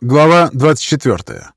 Глава 24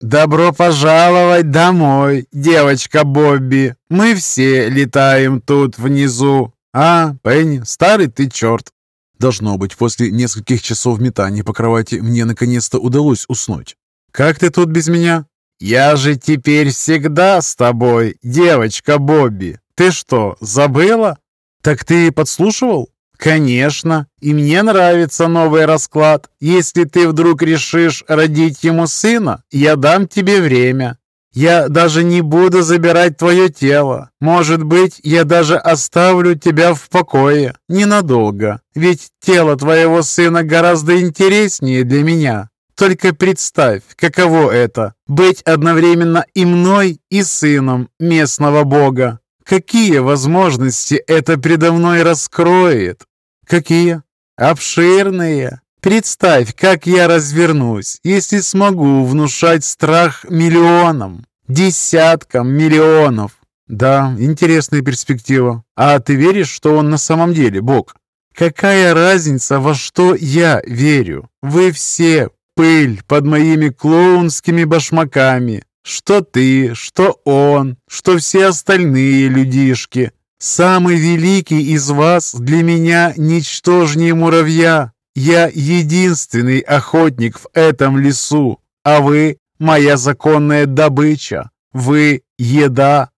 «Добро пожаловать домой, девочка Бобби! Мы все летаем тут внизу! А, Пенни, старый ты черт!» Должно быть, после нескольких часов метаний по кровати мне наконец-то удалось уснуть. «Как ты тут без меня?» «Я же теперь всегда с тобой, девочка Бобби! Ты что, забыла?» «Так ты подслушивал?» «Конечно, и мне нравится новый расклад. Если ты вдруг решишь родить ему сына, я дам тебе время. Я даже не буду забирать твое тело. Может быть, я даже оставлю тебя в покое. Ненадолго. Ведь тело твоего сына гораздо интереснее для меня. Только представь, каково это – быть одновременно и мной, и сыном местного бога. Какие возможности это предо мной раскроет? Какие? Обширные. Представь, как я развернусь, если смогу внушать страх миллионам, десяткам миллионов. Да, интересная перспектива. А ты веришь, что он на самом деле Бог? Какая разница, во что я верю? Вы все пыль под моими клоунскими башмаками. Что ты, что он, что все остальные людишки. Самый великий из вас для меня ничтожнее муравья. Я единственный охотник в этом лесу, а вы — моя законная добыча. Вы — еда.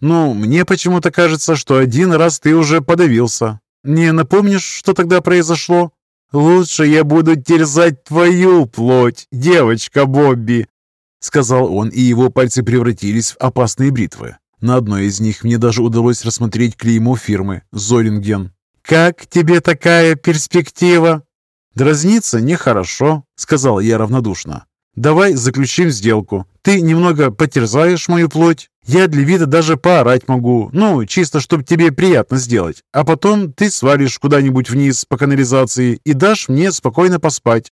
Ну, мне почему-то кажется, что один раз ты уже подавился. Не напомнишь, что тогда произошло? Лучше я буду терзать твою плоть, девочка Бобби, сказал он, и его пальцы превратились в опасные бритвы. На одной из них мне даже удалось рассмотреть клеймо фирмы «Зоринген». «Как тебе такая перспектива?» «Дразниться нехорошо», — сказал я равнодушно. «Давай заключим сделку. Ты немного потерзаешь мою плоть. Я для вида даже поорать могу. Ну, чисто, чтобы тебе приятно сделать. А потом ты свалишь куда-нибудь вниз по канализации и дашь мне спокойно поспать.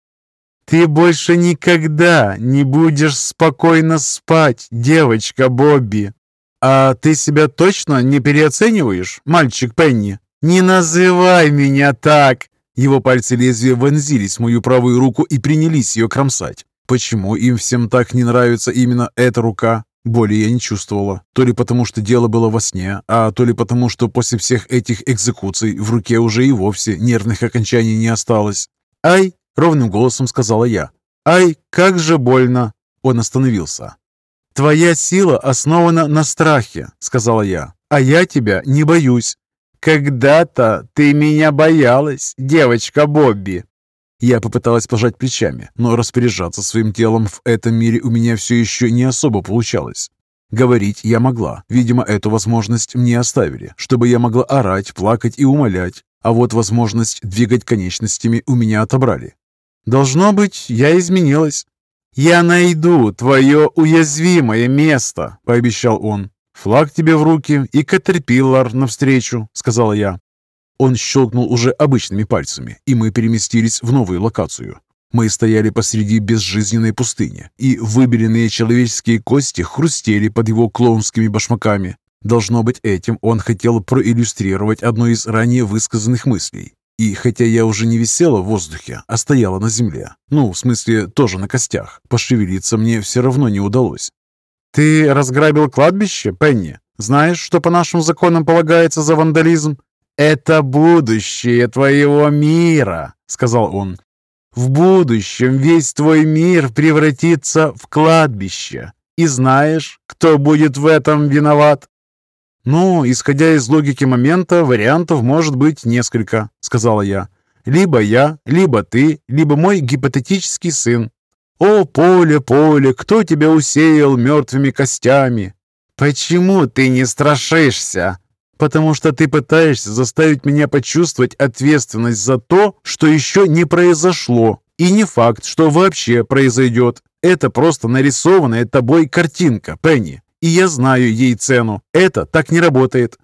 «Ты больше никогда не будешь спокойно спать, девочка Бобби!» «А ты себя точно не переоцениваешь, мальчик Пенни?» «Не называй меня так!» Его пальцы лезвия вонзились в мою правую руку и принялись ее кромсать. Почему им всем так не нравится именно эта рука? Боли я не чувствовала. То ли потому, что дело было во сне, а то ли потому, что после всех этих экзекуций в руке уже и вовсе нервных окончаний не осталось. «Ай!» Ровным голосом сказала я. «Ай, как же больно!» Он остановился. «Твоя сила основана на страхе», — сказала я. «А я тебя не боюсь». «Когда-то ты меня боялась, девочка Бобби». Я попыталась пожать плечами, но распоряжаться своим телом в этом мире у меня все еще не особо получалось. Говорить я могла. Видимо, эту возможность мне оставили, чтобы я могла орать, плакать и умолять. А вот возможность двигать конечностями у меня отобрали. Должно быть, я изменилась. «Я найду твое уязвимое место», — пообещал он. «Флаг тебе в руки и катерпиллар навстречу», — сказала я. Он щелкнул уже обычными пальцами, и мы переместились в новую локацию. Мы стояли посреди безжизненной пустыни, и выбеленные человеческие кости хрустели под его клоунскими башмаками. Должно быть, этим он хотел проиллюстрировать одну из ранее высказанных мыслей. И хотя я уже не висела в воздухе, а стояла на земле, ну, в смысле, тоже на костях, пошевелиться мне все равно не удалось. «Ты разграбил кладбище, Пенни? Знаешь, что по нашим законам полагается за вандализм?» «Это будущее твоего мира», — сказал он. «В будущем весь твой мир превратится в кладбище. И знаешь, кто будет в этом виноват?» «Ну, исходя из логики момента, вариантов может быть несколько», — сказала я. «Либо я, либо ты, либо мой гипотетический сын. О, поле, поле, кто тебя усеял мертвыми костями?» «Почему ты не страшишься?» «Потому что ты пытаешься заставить меня почувствовать ответственность за то, что еще не произошло, и не факт, что вообще произойдет. Это просто нарисованная тобой картинка, Пенни и я знаю ей цену. Это так не работает».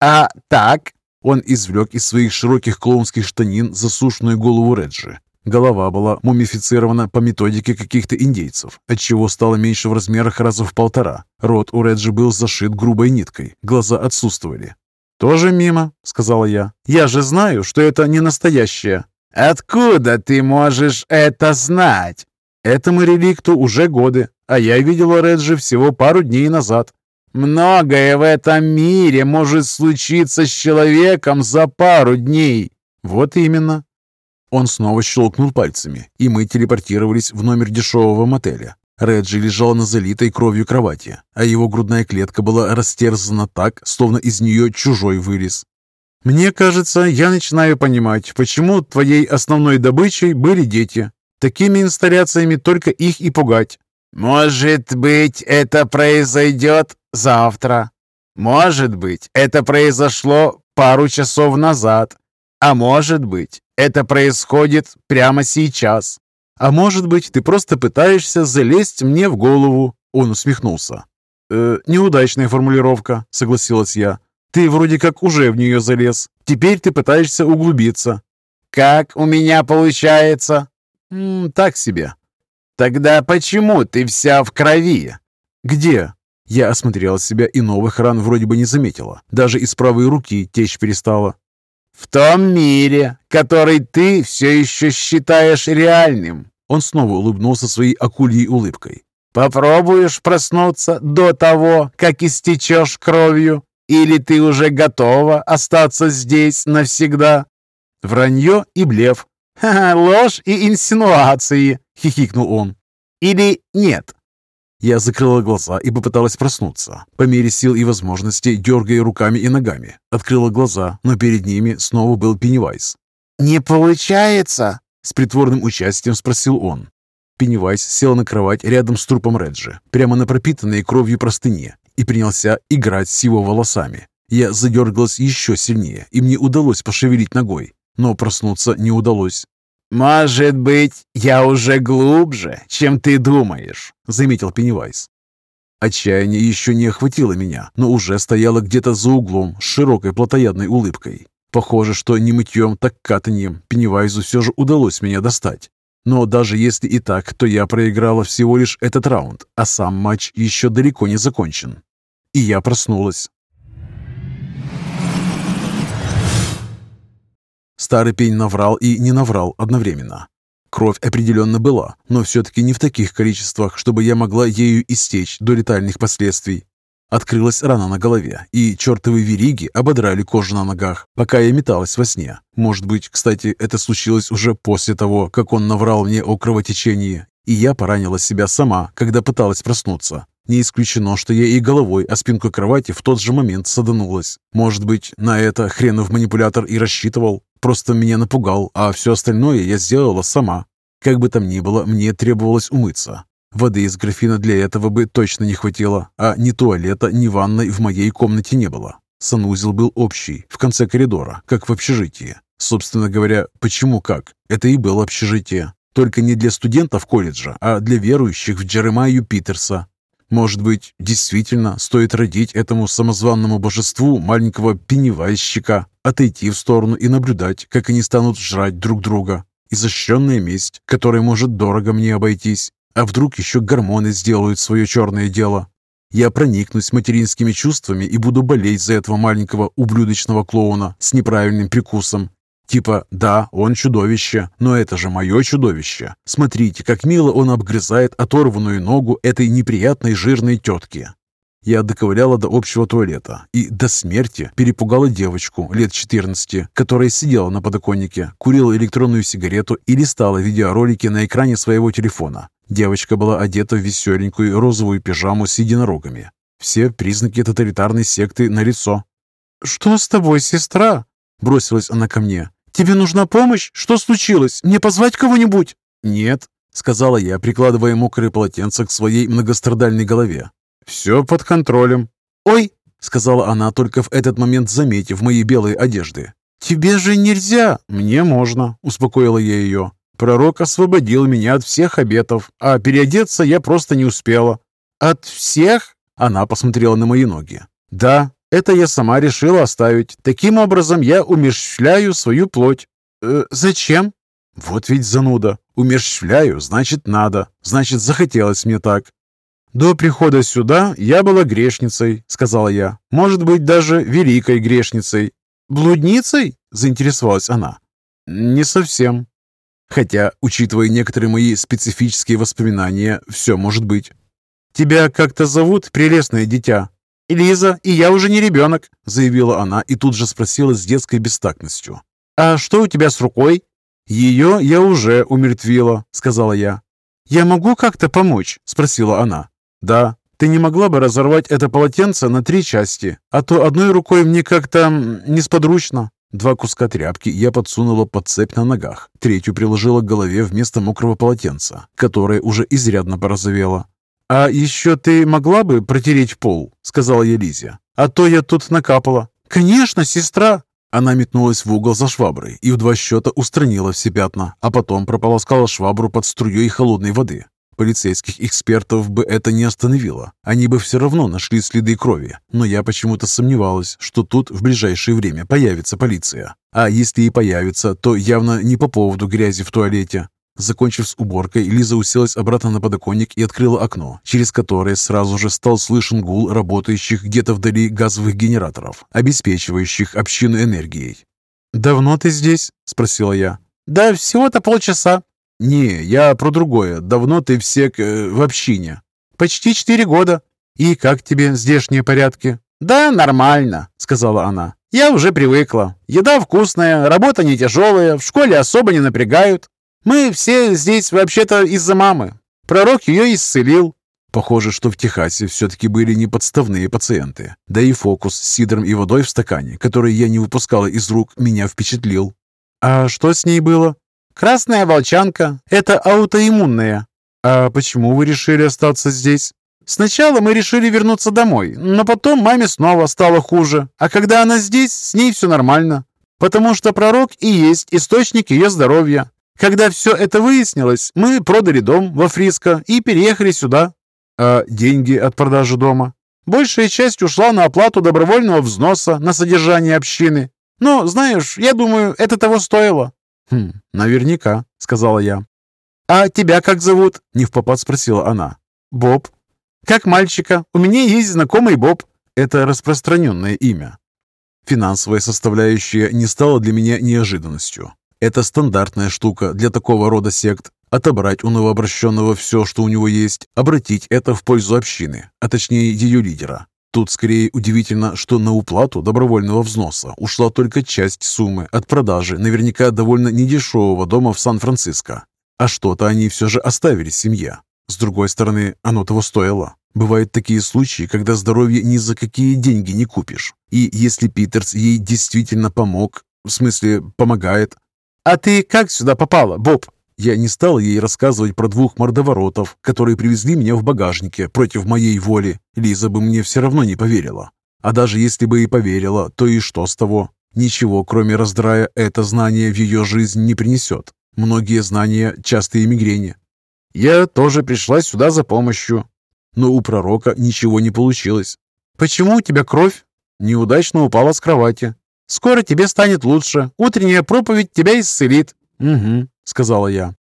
«А так?» Он извлек из своих широких клоунских штанин засушенную голову Реджи. Голова была мумифицирована по методике каких-то индейцев, отчего стало меньше в размерах раза в полтора. Рот у Реджи был зашит грубой ниткой, глаза отсутствовали. «Тоже мимо», — сказала я. «Я же знаю, что это не настоящее». «Откуда ты можешь это знать?» «Этому реликту уже годы, а я видела Реджи всего пару дней назад». «Многое в этом мире может случиться с человеком за пару дней». «Вот именно». Он снова щелкнул пальцами, и мы телепортировались в номер дешевого мотеля. Реджи лежал на залитой кровью кровати, а его грудная клетка была растерзана так, словно из нее чужой вылез. «Мне кажется, я начинаю понимать, почему твоей основной добычей были дети. Такими инсталляциями только их и пугать». «Может быть, это произойдет завтра. Может быть, это произошло пару часов назад. А может быть, это происходит прямо сейчас. «А может быть, ты просто пытаешься залезть мне в голову?» Он усмехнулся. «Э, «Неудачная формулировка», — согласилась я. «Ты вроде как уже в нее залез. Теперь ты пытаешься углубиться». «Как у меня получается?» М -м, «Так себе». «Тогда почему ты вся в крови?» «Где?» Я осмотрела себя и новых ран вроде бы не заметила. Даже из правой руки течь перестала. «В том мире, который ты все еще считаешь реальным. Он снова улыбнулся своей акульей улыбкой. «Попробуешь проснуться до того, как истечешь кровью? Или ты уже готова остаться здесь навсегда?» «Вранье и блеф». «Ха -ха, ложь и инсинуации!» — хихикнул он. «Или нет?» Я закрыла глаза и попыталась проснуться, по мере сил и возможностей, дергая руками и ногами. Открыла глаза, но перед ними снова был Пеннивайз. «Не получается!» С притворным участием спросил он. Пеннивайз сел на кровать рядом с трупом Реджи, прямо на пропитанной кровью простыне, и принялся играть с его волосами. Я задергалась еще сильнее, и мне удалось пошевелить ногой, но проснуться не удалось. «Может быть, я уже глубже, чем ты думаешь», — заметил Пеннивайз. Отчаяние еще не охватило меня, но уже стояло где-то за углом с широкой плотоядной улыбкой. Похоже, что не мытьем, так катанием Пеннивайзу все же удалось меня достать. Но даже если и так, то я проиграла всего лишь этот раунд, а сам матч еще далеко не закончен. И я проснулась. Старый пень наврал и не наврал одновременно. Кровь определенно была, но все-таки не в таких количествах, чтобы я могла ею истечь до летальных последствий. Открылась рана на голове, и чертовы вериги ободрали кожу на ногах, пока я металась во сне. Может быть, кстати, это случилось уже после того, как он наврал мне о кровотечении, и я поранила себя сама, когда пыталась проснуться. Не исключено, что я и головой о спинку кровати в тот же момент саданулась. Может быть, на это хренов манипулятор и рассчитывал? Просто меня напугал, а все остальное я сделала сама. Как бы там ни было, мне требовалось умыться. Воды из графина для этого бы точно не хватило, а ни туалета, ни ванной в моей комнате не было. Санузел был общий, в конце коридора, как в общежитии. Собственно говоря, почему как? Это и было общежитие. Только не для студентов колледжа, а для верующих в Джеремаю Питерса. Может быть, действительно стоит родить этому самозванному божеству маленького пеневайщика, отойти в сторону и наблюдать, как они станут жрать друг друга. Изощренная месть, которая может дорого мне обойтись. А вдруг еще гормоны сделают свое черное дело? Я проникнусь материнскими чувствами и буду болеть за этого маленького ублюдочного клоуна с неправильным прикусом. Типа, да, он чудовище, но это же мое чудовище. Смотрите, как мило он обгрызает оторванную ногу этой неприятной жирной тетки. Я доковыляла до общего туалета и до смерти перепугала девочку лет 14, которая сидела на подоконнике, курила электронную сигарету и листала видеоролики на экране своего телефона. Девочка была одета в веселенькую розовую пижаму с единорогами. Все признаки тоталитарной секты на лицо. «Что с тобой, сестра?» – бросилась она ко мне. «Тебе нужна помощь? Что случилось? Мне позвать кого-нибудь?» «Нет», — сказала я, прикладывая мокрое полотенце к своей многострадальной голове. «Все под контролем». «Ой!» — сказала она, только в этот момент заметив мои белые одежды. «Тебе же нельзя!» «Мне можно», — успокоила я ее. Пророк освободил меня от всех обетов, а переодеться я просто не успела. «От всех?» Она посмотрела на мои ноги. «Да, это я сама решила оставить. Таким образом я умерщвляю свою плоть». «Э, «Зачем?» «Вот ведь зануда. Умерщвляю, значит, надо. Значит, захотелось мне так». «До прихода сюда я была грешницей», — сказала я. «Может быть, даже великой грешницей». «Блудницей?» — заинтересовалась она. «Не совсем. Хотя, учитывая некоторые мои специфические воспоминания, все может быть». «Тебя как-то зовут, прелестное дитя?» «Лиза, и я уже не ребенок», — заявила она и тут же спросила с детской бестактностью. «А что у тебя с рукой?» «Ее я уже умертвила», — сказала я. «Я могу как-то помочь?» — спросила она. «Да, ты не могла бы разорвать это полотенце на три части, а то одной рукой мне как-то несподручно». Два куска тряпки я подсунула под цепь на ногах, третью приложила к голове вместо мокрого полотенца, которое уже изрядно порозовело. «А еще ты могла бы протереть пол?» — сказала я Лизе. «А то я тут накапала». «Конечно, сестра!» Она метнулась в угол за шваброй и в два счета устранила все пятна, а потом прополоскала швабру под струей холодной воды. Полицейских экспертов бы это не остановило. Они бы все равно нашли следы крови. Но я почему-то сомневалась, что тут в ближайшее время появится полиция. А если и появится, то явно не по поводу грязи в туалете. Закончив с уборкой, Лиза уселась обратно на подоконник и открыла окно, через которое сразу же стал слышен гул работающих где-то вдали газовых генераторов, обеспечивающих общину энергией. «Давно ты здесь?» – спросила я. «Да всего-то полчаса». «Не, я про другое. Давно ты все э, в общине?» «Почти четыре года». «И как тебе здешние порядки?» «Да, нормально», – сказала она. «Я уже привыкла. Еда вкусная, работа не тяжелая, в школе особо не напрягают. Мы все здесь вообще-то из-за мамы. Пророк ее исцелил. Похоже, что в Техасе все-таки были не подставные пациенты. Да и фокус с сидром и водой в стакане, который я не выпускала из рук, меня впечатлил. А что с ней было? Красная волчанка. Это аутоиммунная. А почему вы решили остаться здесь? Сначала мы решили вернуться домой, но потом маме снова стало хуже. А когда она здесь, с ней все нормально. Потому что пророк и есть источник ее здоровья. Когда все это выяснилось, мы продали дом во Фриско и переехали сюда. А деньги от продажи дома? Большая часть ушла на оплату добровольного взноса на содержание общины. Но, знаешь, я думаю, это того стоило. Хм, наверняка, сказала я. А тебя как зовут? Не в попад спросила она. Боб. Как мальчика. У меня есть знакомый Боб. Это распространенное имя. Финансовая составляющая не стала для меня неожиданностью. Это стандартная штука для такого рода сект. Отобрать у новообращенного все, что у него есть, обратить это в пользу общины, а точнее ее лидера. Тут скорее удивительно, что на уплату добровольного взноса ушла только часть суммы от продажи наверняка довольно недешевого дома в Сан-Франциско. А что-то они все же оставили семье. С другой стороны, оно того стоило. Бывают такие случаи, когда здоровье ни за какие деньги не купишь. И если Питерс ей действительно помог, в смысле помогает, «А ты как сюда попала, Боб?» Я не стал ей рассказывать про двух мордоворотов, которые привезли меня в багажнике против моей воли. Лиза бы мне все равно не поверила. А даже если бы и поверила, то и что с того? Ничего, кроме раздрая, это знание в ее жизнь не принесет. Многие знания – частые мигрени. Я тоже пришла сюда за помощью. Но у пророка ничего не получилось. «Почему у тебя кровь?» Неудачно упала с кровати. Скоро тебе станет лучше. Утренняя проповедь тебя исцелит». «Угу», — сказала я.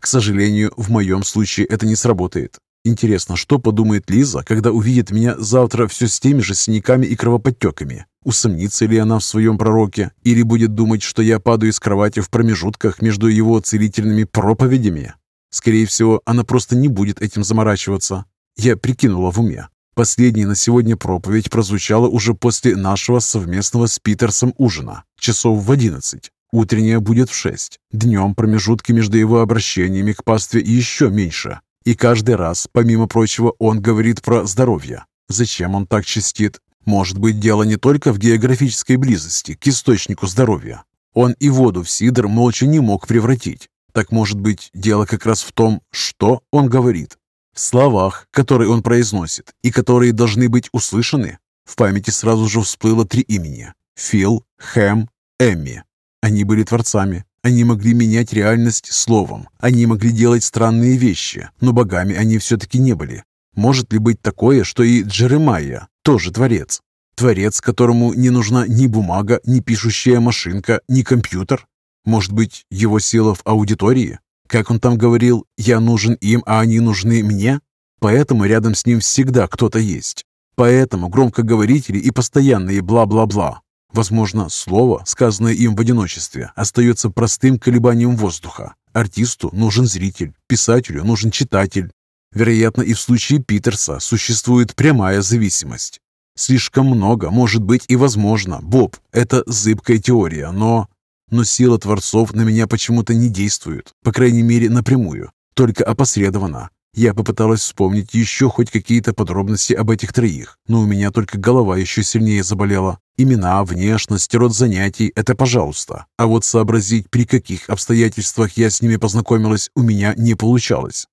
К сожалению, в моем случае это не сработает. Интересно, что подумает Лиза, когда увидит меня завтра все с теми же синяками и кровоподтеками? Усомнится ли она в своем пророке? Или будет думать, что я падаю с кровати в промежутках между его целительными проповедями? Скорее всего, она просто не будет этим заморачиваться. Я прикинула в уме. Последняя на сегодня проповедь прозвучала уже после нашего совместного с Питерсом ужина, часов в одиннадцать. Утренняя будет в шесть. Днем промежутки между его обращениями к пастве еще меньше. И каждый раз, помимо прочего, он говорит про здоровье. Зачем он так чистит? Может быть, дело не только в географической близости к источнику здоровья. Он и воду в сидр молча не мог превратить. Так может быть, дело как раз в том, что он говорит. В словах, которые он произносит и которые должны быть услышаны, в памяти сразу же всплыло три имени – Фил, Хэм, Эмми. Они были творцами. Они могли менять реальность словом. Они могли делать странные вещи, но богами они все-таки не были. Может ли быть такое, что и Джеремайя тоже творец? Творец, которому не нужна ни бумага, ни пишущая машинка, ни компьютер? Может быть, его сила в аудитории? Как он там говорил, я нужен им, а они нужны мне? Поэтому рядом с ним всегда кто-то есть. Поэтому громкоговорители и постоянные бла-бла-бла. Возможно, слово, сказанное им в одиночестве, остается простым колебанием воздуха. Артисту нужен зритель, писателю нужен читатель. Вероятно, и в случае Питерса существует прямая зависимость. Слишком много, может быть и возможно. Боб, это зыбкая теория, но... Но сила творцов на меня почему-то не действует, по крайней мере напрямую, только опосредованно. Я попыталась вспомнить еще хоть какие-то подробности об этих троих, но у меня только голова еще сильнее заболела. Имена, внешность, род занятий – это пожалуйста. А вот сообразить, при каких обстоятельствах я с ними познакомилась, у меня не получалось.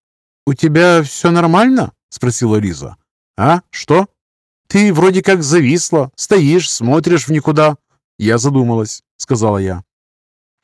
«У тебя все нормально?» – спросила Лиза. «А? Что?» «Ты вроде как зависла, стоишь, смотришь в никуда». «Я задумалась», – сказала я.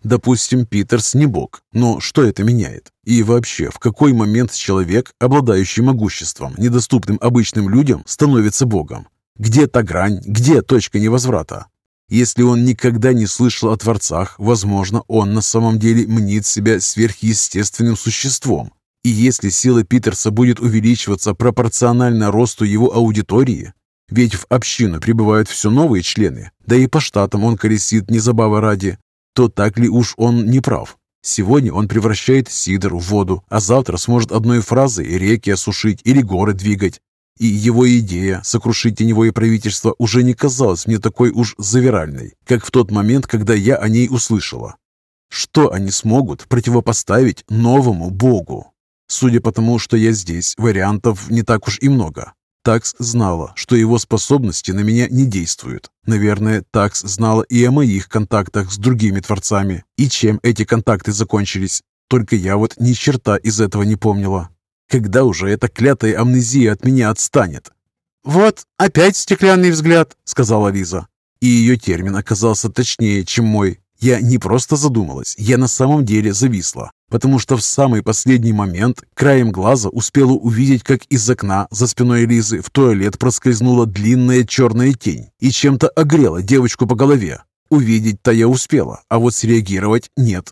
Допустим, Питерс не бог, но что это меняет? И вообще, в какой момент человек, обладающий могуществом, недоступным обычным людям, становится богом? Где та грань, где точка невозврата? Если он никогда не слышал о творцах, возможно, он на самом деле мнит себя сверхъестественным существом. И если сила Питерса будет увеличиваться пропорционально росту его аудитории, ведь в общину прибывают все новые члены, да и по штатам он колесит не забава ради, то так ли уж он не прав? Сегодня он превращает сидр в воду, а завтра сможет одной фразой реки осушить или горы двигать. И его идея сокрушить теневое правительство уже не казалась мне такой уж завиральной, как в тот момент, когда я о ней услышала. Что они смогут противопоставить новому богу? Судя по тому, что я здесь, вариантов не так уж и много. Такс знала, что его способности на меня не действуют. Наверное, Такс знала и о моих контактах с другими творцами, и чем эти контакты закончились. Только я вот ни черта из этого не помнила. Когда уже эта клятая амнезия от меня отстанет? «Вот, опять стеклянный взгляд», — сказала Лиза. И ее термин оказался точнее, чем мой. Я не просто задумалась, я на самом деле зависла, потому что в самый последний момент краем глаза успела увидеть, как из окна за спиной Лизы в туалет проскользнула длинная черная тень и чем-то огрела девочку по голове. Увидеть-то я успела, а вот среагировать нет.